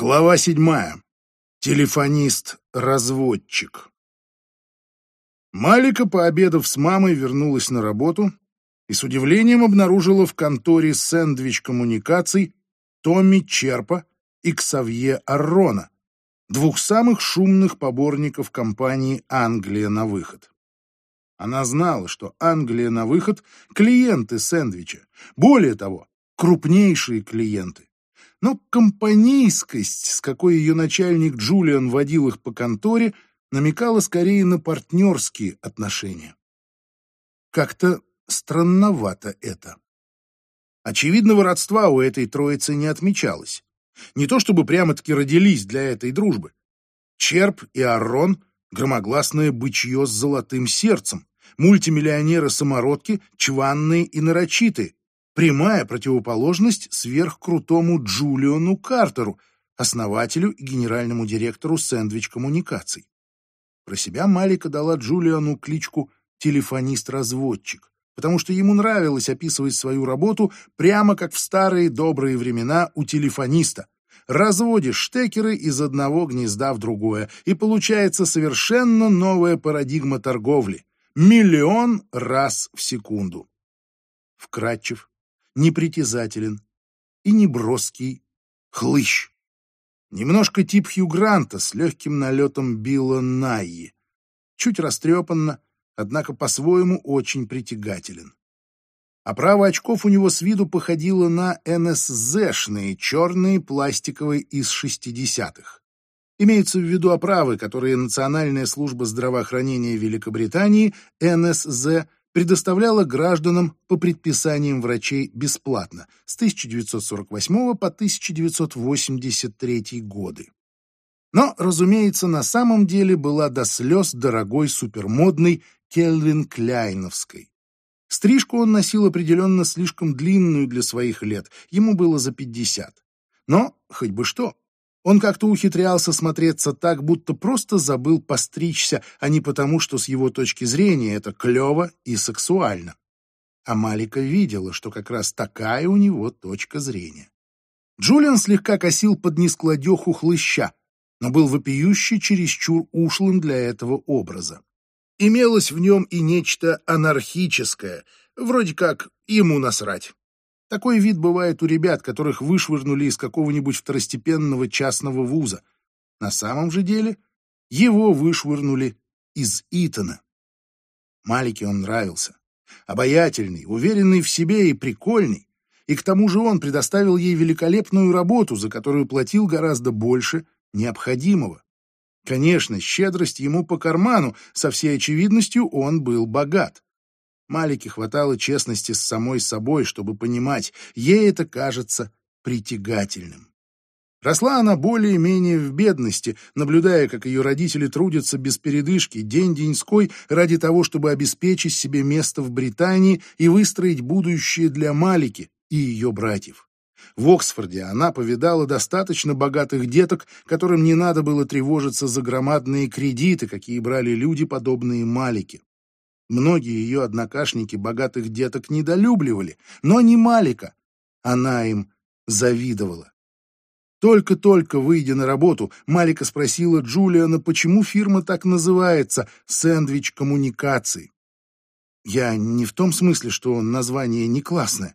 Глава седьмая. Телефонист-разводчик. Малика, пообедав с мамой, вернулась на работу и с удивлением обнаружила в конторе сэндвич коммуникаций Томми Черпа и Ксавье Аррона, двух самых шумных поборников компании «Англия на выход». Она знала, что «Англия на выход» — клиенты сэндвича, более того, крупнейшие клиенты. Но компанейскость, с какой ее начальник Джулиан водил их по конторе, намекала скорее на партнерские отношения. Как-то странновато это. Очевидного родства у этой троицы не отмечалось. Не то чтобы прямо-таки родились для этой дружбы. Черп и Аррон — громогласное бычье с золотым сердцем, мультимиллионеры-самородки, чванные и нарочитые, прямая противоположность сверхкрутому Джулиону Картеру, основателю и генеральному директору сэндвич коммуникаций. Про себя Малика дала Джулиану кличку «телефонист-разводчик», потому что ему нравилось описывать свою работу прямо как в старые добрые времена у телефониста. Разводишь штекеры из одного гнезда в другое, и получается совершенно новая парадигма торговли. Миллион раз в секунду. Вкратчив, непритязателен и неброский хлыщ. Немножко тип Хью Гранта с легким налетом Билла Найи. Чуть растрепанно, однако по-своему очень притягателен. Оправа очков у него с виду походила на НСЗшные, черные, пластиковые из шестидесятых. Имеются в виду оправы, которые Национальная служба здравоохранения Великобритании, НСЗ, предоставляла гражданам по предписаниям врачей бесплатно с 1948 по 1983 годы. Но, разумеется, на самом деле была до слез дорогой супермодной Кельвин Кляйновской. Стрижку он носил определенно слишком длинную для своих лет, ему было за 50. Но хоть бы что, он как-то ухитрялся смотреться так, будто просто забыл постричься, а не потому, что с его точки зрения это клево и сексуально. А Малика видела, что как раз такая у него точка зрения. Джулиан слегка косил под нескладеху хлыща, но был вопиюще чересчур ушлым для этого образа. Имелось в нем и нечто анархическое, вроде как ему насрать. Такой вид бывает у ребят, которых вышвырнули из какого-нибудь второстепенного частного вуза. На самом же деле его вышвырнули из Итона. Малике он нравился. Обаятельный, уверенный в себе и прикольный. И к тому же он предоставил ей великолепную работу, за которую платил гораздо больше необходимого. Конечно, щедрость ему по карману, со всей очевидностью он был богат. Малике хватало честности с самой собой, чтобы понимать, ей это кажется притягательным. Росла она более-менее в бедности, наблюдая, как ее родители трудятся без передышки, день-деньской, ради того, чтобы обеспечить себе место в Британии и выстроить будущее для Малики и ее братьев. В Оксфорде она повидала достаточно богатых деток, которым не надо было тревожиться за громадные кредиты, какие брали люди, подобные Малике. Многие ее однокашники богатых деток недолюбливали, но не Малика. Она им завидовала. Только-только выйдя на работу, Малика спросила Джулиана, почему фирма так называется «Сэндвич коммуникаций». Я не в том смысле, что название не классное.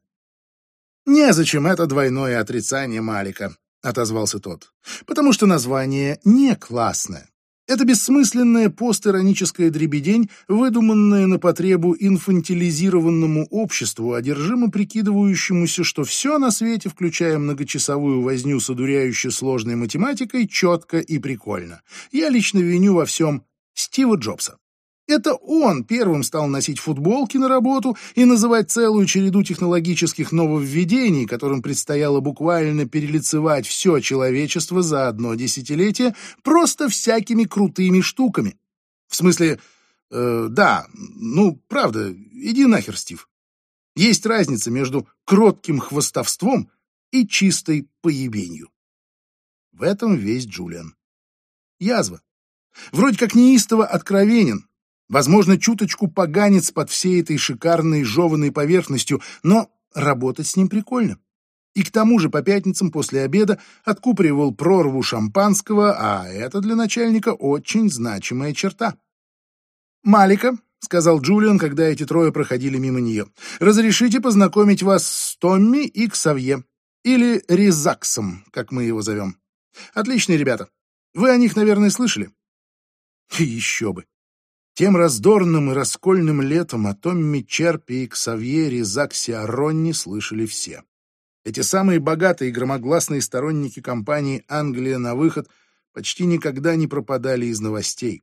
«Незачем это двойное отрицание Малика», — отозвался тот, «потому что название не классное. Это бессмысленная постироническая дребедень, выдуманная на потребу инфантилизированному обществу, одержимо прикидывающемуся, что все на свете, включая многочасовую возню с одуряющей сложной математикой, четко и прикольно. Я лично виню во всем Стива Джобса. Это он первым стал носить футболки на работу и называть целую череду технологических нововведений, которым предстояло буквально перелицевать все человечество за одно десятилетие, просто всякими крутыми штуками. В смысле, э, да, ну, правда, иди нахер, Стив. Есть разница между кротким хвостовством и чистой поебенью. В этом весь Джулиан. Язва. Вроде как неистово откровенен, Возможно, чуточку поганец под всей этой шикарной жеванной поверхностью, но работать с ним прикольно. И к тому же по пятницам после обеда откупоривал прорву шампанского, а это для начальника очень значимая черта. «Малика», — сказал Джулиан, когда эти трое проходили мимо нее, — «разрешите познакомить вас с Томми и Ксавье, или Ризаксом, как мы его зовем. Отличные ребята. Вы о них, наверное, слышали?» Еще бы. Тем раздорным и раскольным летом о Томми Черпе и Ксавье Ризаксе Аронни слышали все. Эти самые богатые и громогласные сторонники компании «Англия на выход» почти никогда не пропадали из новостей.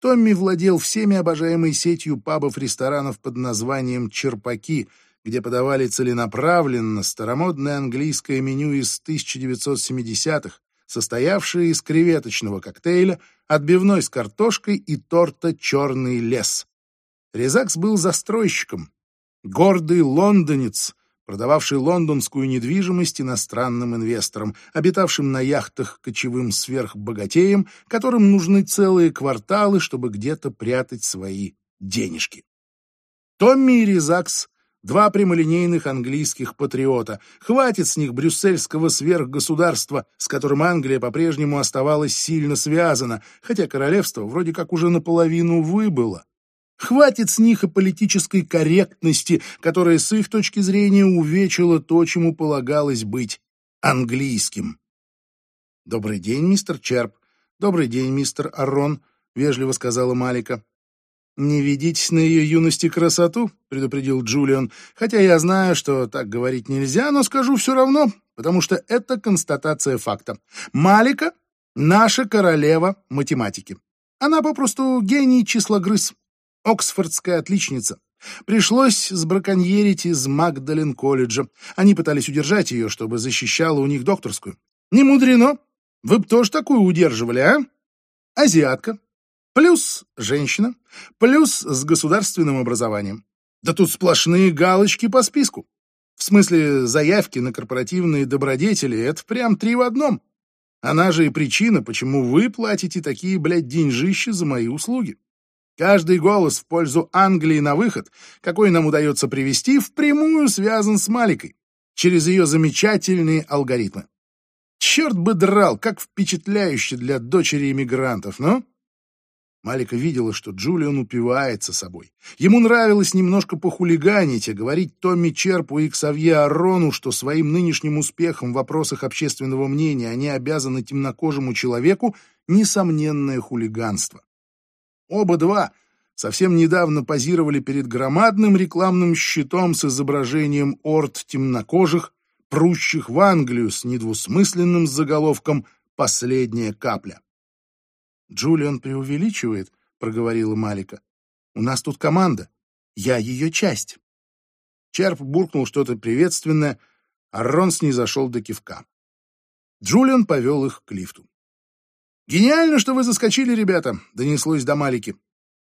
Томми владел всеми обожаемой сетью пабов-ресторанов под названием «Черпаки», где подавали целенаправленно старомодное английское меню из 1970-х, состоявшее из креветочного коктейля, отбивной с картошкой и торта «Черный лес». Резакс был застройщиком, гордый лондонец, продававший лондонскую недвижимость иностранным инвесторам, обитавшим на яхтах кочевым сверхбогатеям, которым нужны целые кварталы, чтобы где-то прятать свои денежки. Томми и Резакс — два прямолинейных английских патриота. Хватит с них брюссельского сверхгосударства, с которым Англия по-прежнему оставалась сильно связана, хотя королевство вроде как уже наполовину выбыло. Хватит с них и политической корректности, которая с их точки зрения увечила то, чему полагалось быть английским. «Добрый день, мистер Черп. Добрый день, мистер Аррон», — вежливо сказала Малика. «Не ведитесь на ее юности красоту», — предупредил Джулиан, «хотя я знаю, что так говорить нельзя, но скажу все равно, потому что это констатация факта. Малика — наша королева математики. Она попросту гений числогрыз. Оксфордская отличница. Пришлось сбраконьерить из Магдален-колледжа. Они пытались удержать ее, чтобы защищала у них докторскую. Не мудрено. Вы б тоже такую удерживали, а? Азиатка. Плюс женщина. Плюс с государственным образованием. Да тут сплошные галочки по списку. В смысле, заявки на корпоративные добродетели — это прям три в одном. Она же и причина, почему вы платите такие, блядь, деньжища за мои услуги. Каждый голос в пользу Англии на выход, какой нам удается привести, впрямую связан с Маликой через ее замечательные алгоритмы. Черт бы драл, как впечатляюще для дочери иммигрантов, но... Малика видела, что Джулиан упивается собой. Ему нравилось немножко похулиганить и говорить Томми Черпу и Ксавье Арону, что своим нынешним успехом в вопросах общественного мнения они обязаны темнокожему человеку несомненное хулиганство. Оба два совсем недавно позировали перед громадным рекламным щитом с изображением орд темнокожих, прущих в Англию с недвусмысленным заголовком «Последняя капля». «Джулиан преувеличивает», — проговорила Малика. «У нас тут команда. Я ее часть». Черп буркнул что-то приветственное, а Рон снизошел до кивка. Джулиан повел их к лифту. «Гениально, что вы заскочили, ребята!» — донеслось до Малики.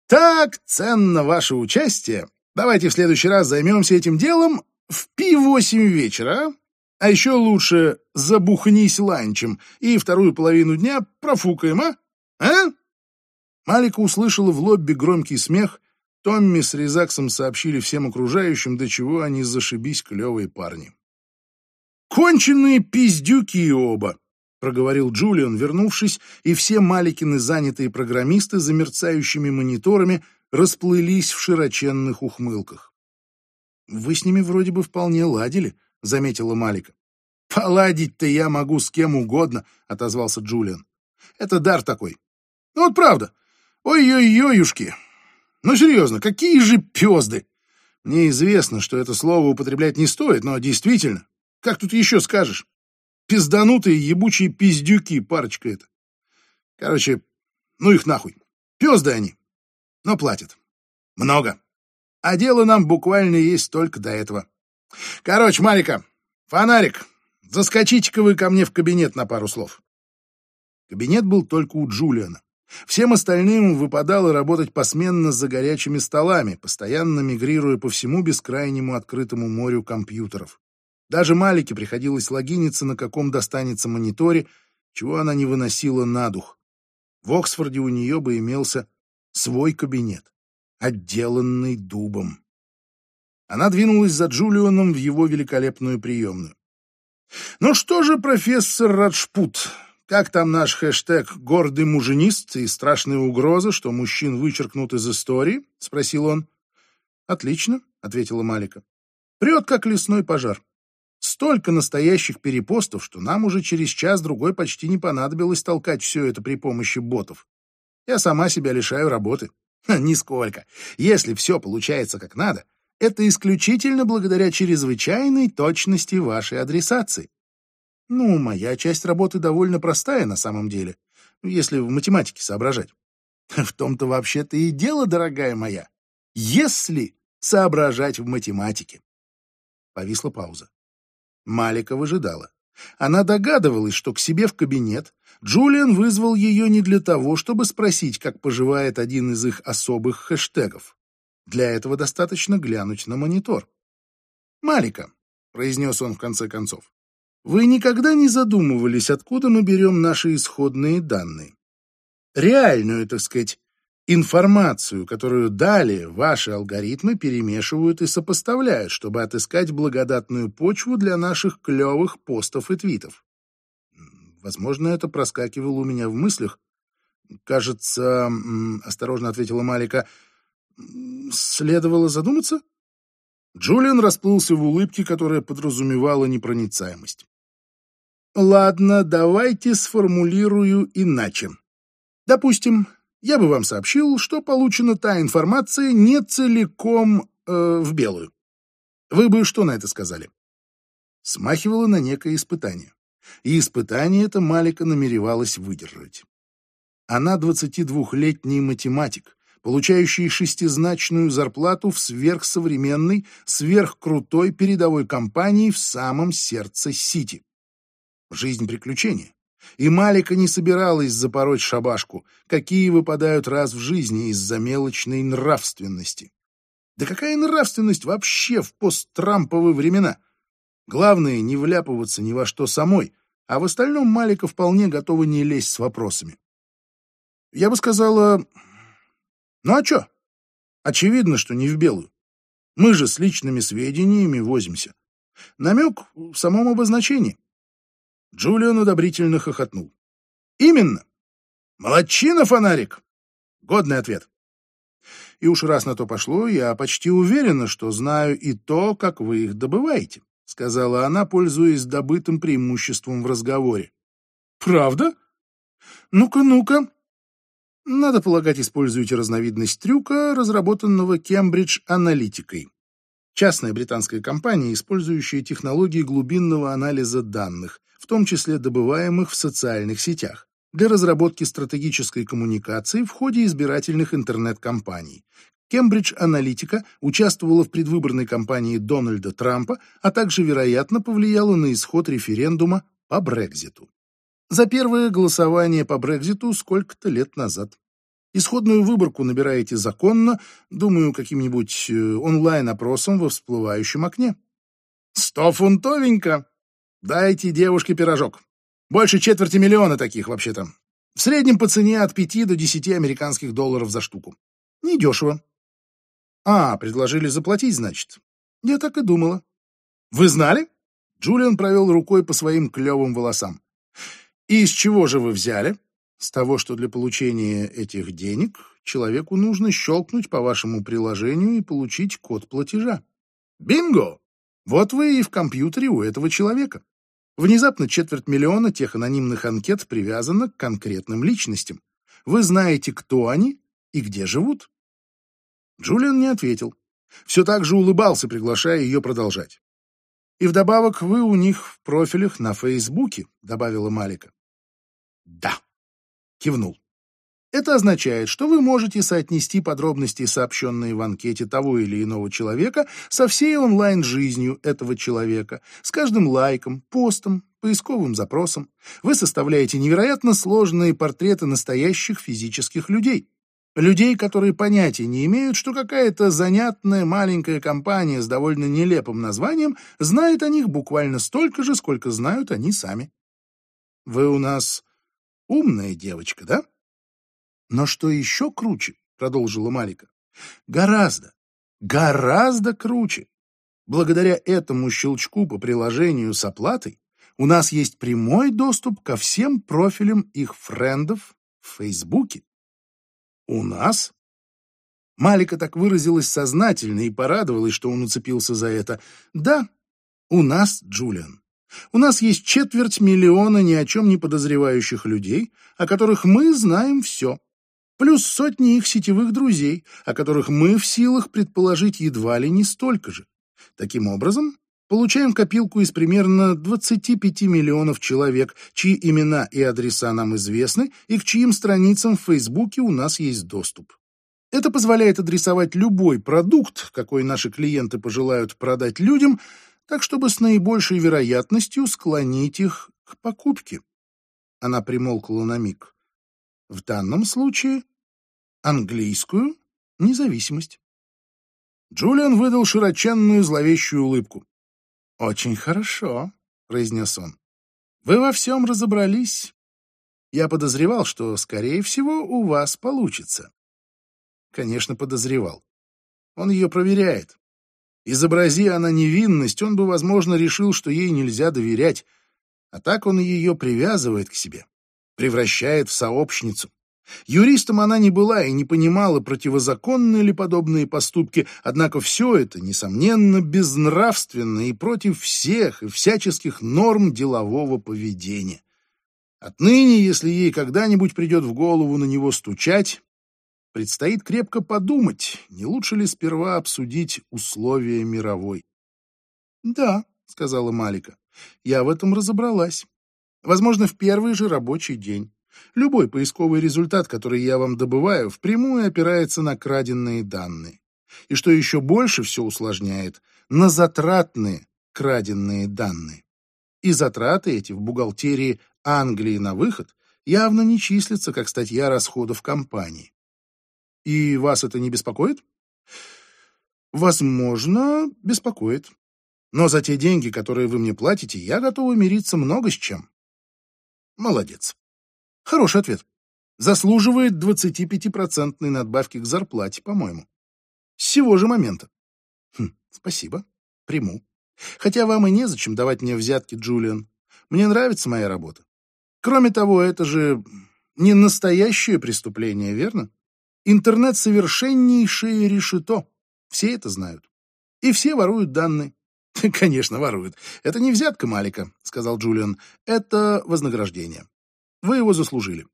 «Так ценно ваше участие. Давайте в следующий раз займемся этим делом в пи-восемь вечера, а? А еще лучше забухнись ланчем и вторую половину дня профукаем, а? А?» Малика услышала в лобби громкий смех. Томми с Резаксом сообщили всем окружающим, до чего они зашибись клевые парни. «Конченые пиздюки оба!» проговорил Джулиан, вернувшись, и все Маликины занятые программисты за мерцающими мониторами расплылись в широченных ухмылках. «Вы с ними вроде бы вполне ладили», — заметила Малика. «Поладить-то я могу с кем угодно», — отозвался Джулиан. «Это дар такой. Ну вот правда. Ой-ой-ой-юшки. Ну серьезно, какие же пезды! Мне известно, что это слово употреблять не стоит, но действительно, как тут еще скажешь? Пизданутые ебучие пиздюки, парочка это. Короче, ну их нахуй. Пёзды они. Но платят. Много. А дело нам буквально есть только до этого. Короче, Марика, фонарик, заскочите-ка вы ко мне в кабинет на пару слов. Кабинет был только у Джулиана. Всем остальным выпадало работать посменно за горячими столами, постоянно мигрируя по всему бескрайнему открытому морю компьютеров. Даже Малике приходилось логиниться, на каком достанется мониторе, чего она не выносила на дух. В Оксфорде у нее бы имелся свой кабинет, отделанный дубом. Она двинулась за Джулионом в его великолепную приемную. Ну что же, профессор Раджпут, как там наш хэштег «гордый муженист» и страшная угроза, что мужчин вычеркнут из истории? — спросил он. Отлично, — ответила Малика. Прет, как лесной пожар. Столько настоящих перепостов, что нам уже через час-другой почти не понадобилось толкать все это при помощи ботов. Я сама себя лишаю работы. Ха, нисколько. Если все получается как надо, это исключительно благодаря чрезвычайной точности вашей адресации. Ну, моя часть работы довольно простая на самом деле, если в математике соображать. В том-то вообще-то и дело, дорогая моя. Если соображать в математике. Повисла пауза. Малика выжидала. Она догадывалась, что к себе в кабинет Джулиан вызвал ее не для того, чтобы спросить, как поживает один из их особых хэштегов. Для этого достаточно глянуть на монитор. «Малика», — произнес он в конце концов, — «вы никогда не задумывались, откуда мы берем наши исходные данные? Реальную, так сказать, информацию, которую далее ваши алгоритмы перемешивают и сопоставляют, чтобы отыскать благодатную почву для наших клевых постов и твитов. Возможно, это проскакивало у меня в мыслях. Кажется, осторожно ответила Малика, следовало задуматься? Джулиан расплылся в улыбке, которая подразумевала непроницаемость. Ладно, давайте сформулирую иначе. Допустим, я бы вам сообщил, что получена та информация не целиком э, в белую. Вы бы что на это сказали? Смахивало на некое испытание. И испытание это Малика намеревалась выдержать. Она 22-летний математик, получающий шестизначную зарплату в сверхсовременной, сверхкрутой передовой компании в самом сердце Сити. Жизнь приключения. И Малика не собиралась запороть шабашку, какие выпадают раз в жизни из-за мелочной нравственности. Да какая нравственность вообще в посттрамповые времена? Главное, не вляпываться ни во что самой, а в остальном Малика вполне готова не лезть с вопросами. Я бы сказала... Ну а чё? Очевидно, что не в белую. Мы же с личными сведениями возимся. Намек в самом обозначении. Джулиан одобрительно хохотнул. «Именно! Молодчина, фонарик!» Годный ответ. И уж раз на то пошло, я почти уверена, что знаю и то, как вы их добываете, сказала она, пользуясь добытым преимуществом в разговоре. Правда? Ну-ка, ну-ка. Надо полагать, используете разновидность трюка, разработанного Кембридж аналитикой. Частная британская компания, использующая технологии глубинного анализа данных, в том числе добываемых в социальных сетях, для разработки стратегической коммуникации в ходе избирательных интернет-кампаний. Кембридж Аналитика участвовала в предвыборной кампании Дональда Трампа, а также, вероятно, повлияла на исход референдума по Брекзиту. За первое голосование по Брекзиту сколько-то лет назад. Исходную выборку набираете законно, думаю, каким-нибудь э, онлайн-опросом во всплывающем окне. «Сто фунтовенько!» Дайте девушке пирожок. Больше четверти миллиона таких, вообще-то. В среднем по цене от пяти до десяти американских долларов за штуку. Недешево. А, предложили заплатить, значит. Я так и думала. Вы знали? Джулиан провел рукой по своим клевым волосам. И из чего же вы взяли? С того, что для получения этих денег человеку нужно щелкнуть по вашему приложению и получить код платежа. Бинго! Вот вы и в компьютере у этого человека. Внезапно четверть миллиона тех анонимных анкет привязана к конкретным личностям. Вы знаете, кто они и где живут. Джулиан не ответил. Все так же улыбался, приглашая ее продолжать. «И вдобавок вы у них в профилях на Фейсбуке», — добавила Малика. «Да», — кивнул. Это означает, что вы можете соотнести подробности, сообщенные в анкете того или иного человека, со всей онлайн-жизнью этого человека, с каждым лайком, постом, поисковым запросом. Вы составляете невероятно сложные портреты настоящих физических людей. Людей, которые понятия не имеют, что какая-то занятная маленькая компания с довольно нелепым названием знает о них буквально столько же, сколько знают они сами. Вы у нас умная девочка, да? Но что еще круче, продолжила Малика, гораздо, гораздо круче. Благодаря этому щелчку по приложению с оплатой У нас есть прямой доступ ко всем профилям их френдов в Фейсбуке. У нас? Малика так выразилась сознательно и порадовалась, что он уцепился за это. Да, у нас, Джулиан. У нас есть четверть миллиона ни о чем не подозревающих людей, о которых мы знаем все. Плюс сотни их сетевых друзей, о которых мы в силах предположить едва ли не столько же. Таким образом, получаем копилку из примерно 25 миллионов человек, чьи имена и адреса нам известны и к чьим страницам в Фейсбуке у нас есть доступ. Это позволяет адресовать любой продукт, какой наши клиенты пожелают продать людям, так чтобы с наибольшей вероятностью склонить их к покупке. Она примолкла на миг. В данном случае английскую независимость. Джулиан выдал широченную зловещую улыбку. «Очень хорошо», — произнес он. «Вы во всем разобрались. Я подозревал, что, скорее всего, у вас получится». Конечно, подозревал. Он ее проверяет. Изобрази она невинность, он бы, возможно, решил, что ей нельзя доверять, а так он ее привязывает к себе, превращает в сообщницу. Юристом она не была и не понимала, противозаконны ли подобные поступки, однако все это, несомненно, безнравственно и против всех и всяческих норм делового поведения. Отныне, если ей когда-нибудь придет в голову на него стучать, предстоит крепко подумать, не лучше ли сперва обсудить условия мировой. «Да», — сказала Малика, — «я в этом разобралась. Возможно, в первый же рабочий день. Любой поисковый результат, который я вам добываю, впрямую опирается на краденные данные. И что еще больше все усложняет, на затратные краденные данные. И затраты эти в бухгалтерии Англии на выход явно не числятся как статья расходов компании. И вас это не беспокоит? Возможно, беспокоит. Но за те деньги, которые вы мне платите, я готова мириться много с чем. Молодец. Хороший ответ. Заслуживает 25-процентной надбавки к зарплате, по-моему. С сего же момента. Хм, спасибо. Приму. Хотя вам и незачем давать мне взятки, Джулиан. Мне нравится моя работа. Кроме того, это же не настоящее преступление, верно? Интернет совершеннейшее решето. Все это знают. И все воруют данные. Конечно, воруют. Это не взятка Малика, сказал Джулиан. Это вознаграждение. Вы его заслужили.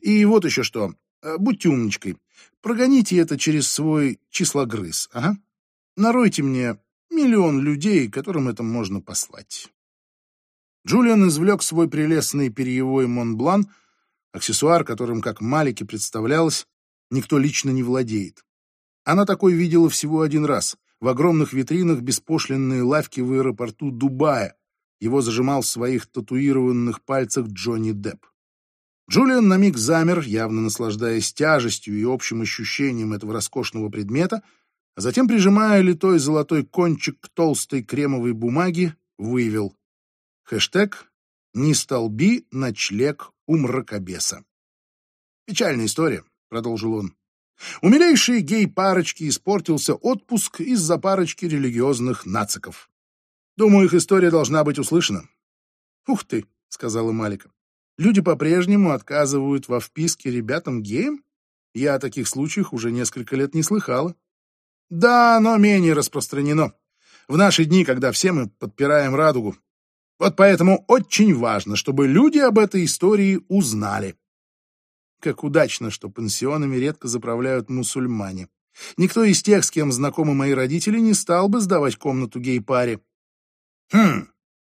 И вот еще что. Э, будьте умничкой. Прогоните это через свой числогрыз, ага. Наройте мне миллион людей, которым это можно послать. Джулиан извлек свой прелестный перьевой Монблан, аксессуар, которым, как Малике представлялось, никто лично не владеет. Она такой видела всего один раз в огромных витринах беспошлинные лавки в аэропорту Дубая, его зажимал в своих татуированных пальцах Джонни Депп. Джулиан на миг замер, явно наслаждаясь тяжестью и общим ощущением этого роскошного предмета, а затем, прижимая литой золотой кончик к толстой кремовой бумаге, вывел хэштег «Не столби ночлег у мракобеса». «Печальная история», — продолжил он. «У гей-парочки испортился отпуск из-за парочки религиозных нациков. Думаю, их история должна быть услышана. Ух ты, сказала Малика. Люди по-прежнему отказывают во вписке ребятам-геям? Я о таких случаях уже несколько лет не слыхала. Да, но менее распространено. В наши дни, когда все мы подпираем радугу. Вот поэтому очень важно, чтобы люди об этой истории узнали. Как удачно, что пансионами редко заправляют мусульмане. Никто из тех, с кем знакомы мои родители, не стал бы сдавать комнату гей-паре. Хм,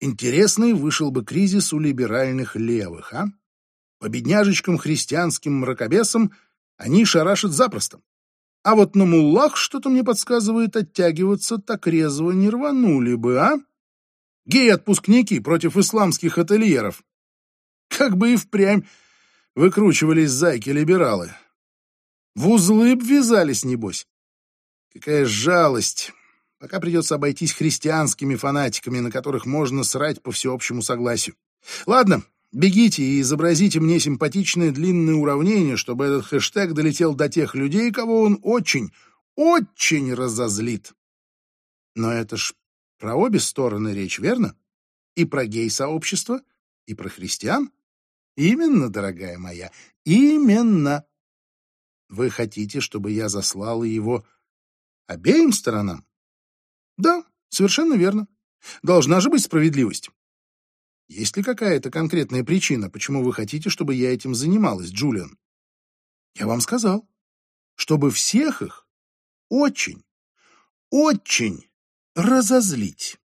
интересный вышел бы кризис у либеральных левых, а? По бедняжечкам христианским мракобесам они шарашат запросто. А вот на муллах что-то мне подсказывает оттягиваться так резво не рванули бы, а? Геи-отпускники против исламских ательеров. Как бы и впрямь выкручивались зайки-либералы. В узлы б ввязались, небось. Какая жалость, Пока придется обойтись христианскими фанатиками, на которых можно срать по всеобщему согласию. Ладно, бегите и изобразите мне симпатичное длинное уравнение, чтобы этот хэштег долетел до тех людей, кого он очень, очень разозлит. Но это ж про обе стороны речь, верно? И про гей-сообщество, и про христиан? Именно, дорогая моя, именно. Вы хотите, чтобы я заслала его обеим сторонам? Да, совершенно верно. Должна же быть справедливость. Есть ли какая-то конкретная причина, почему вы хотите, чтобы я этим занималась, Джулиан? Я вам сказал, чтобы всех их очень, очень разозлить.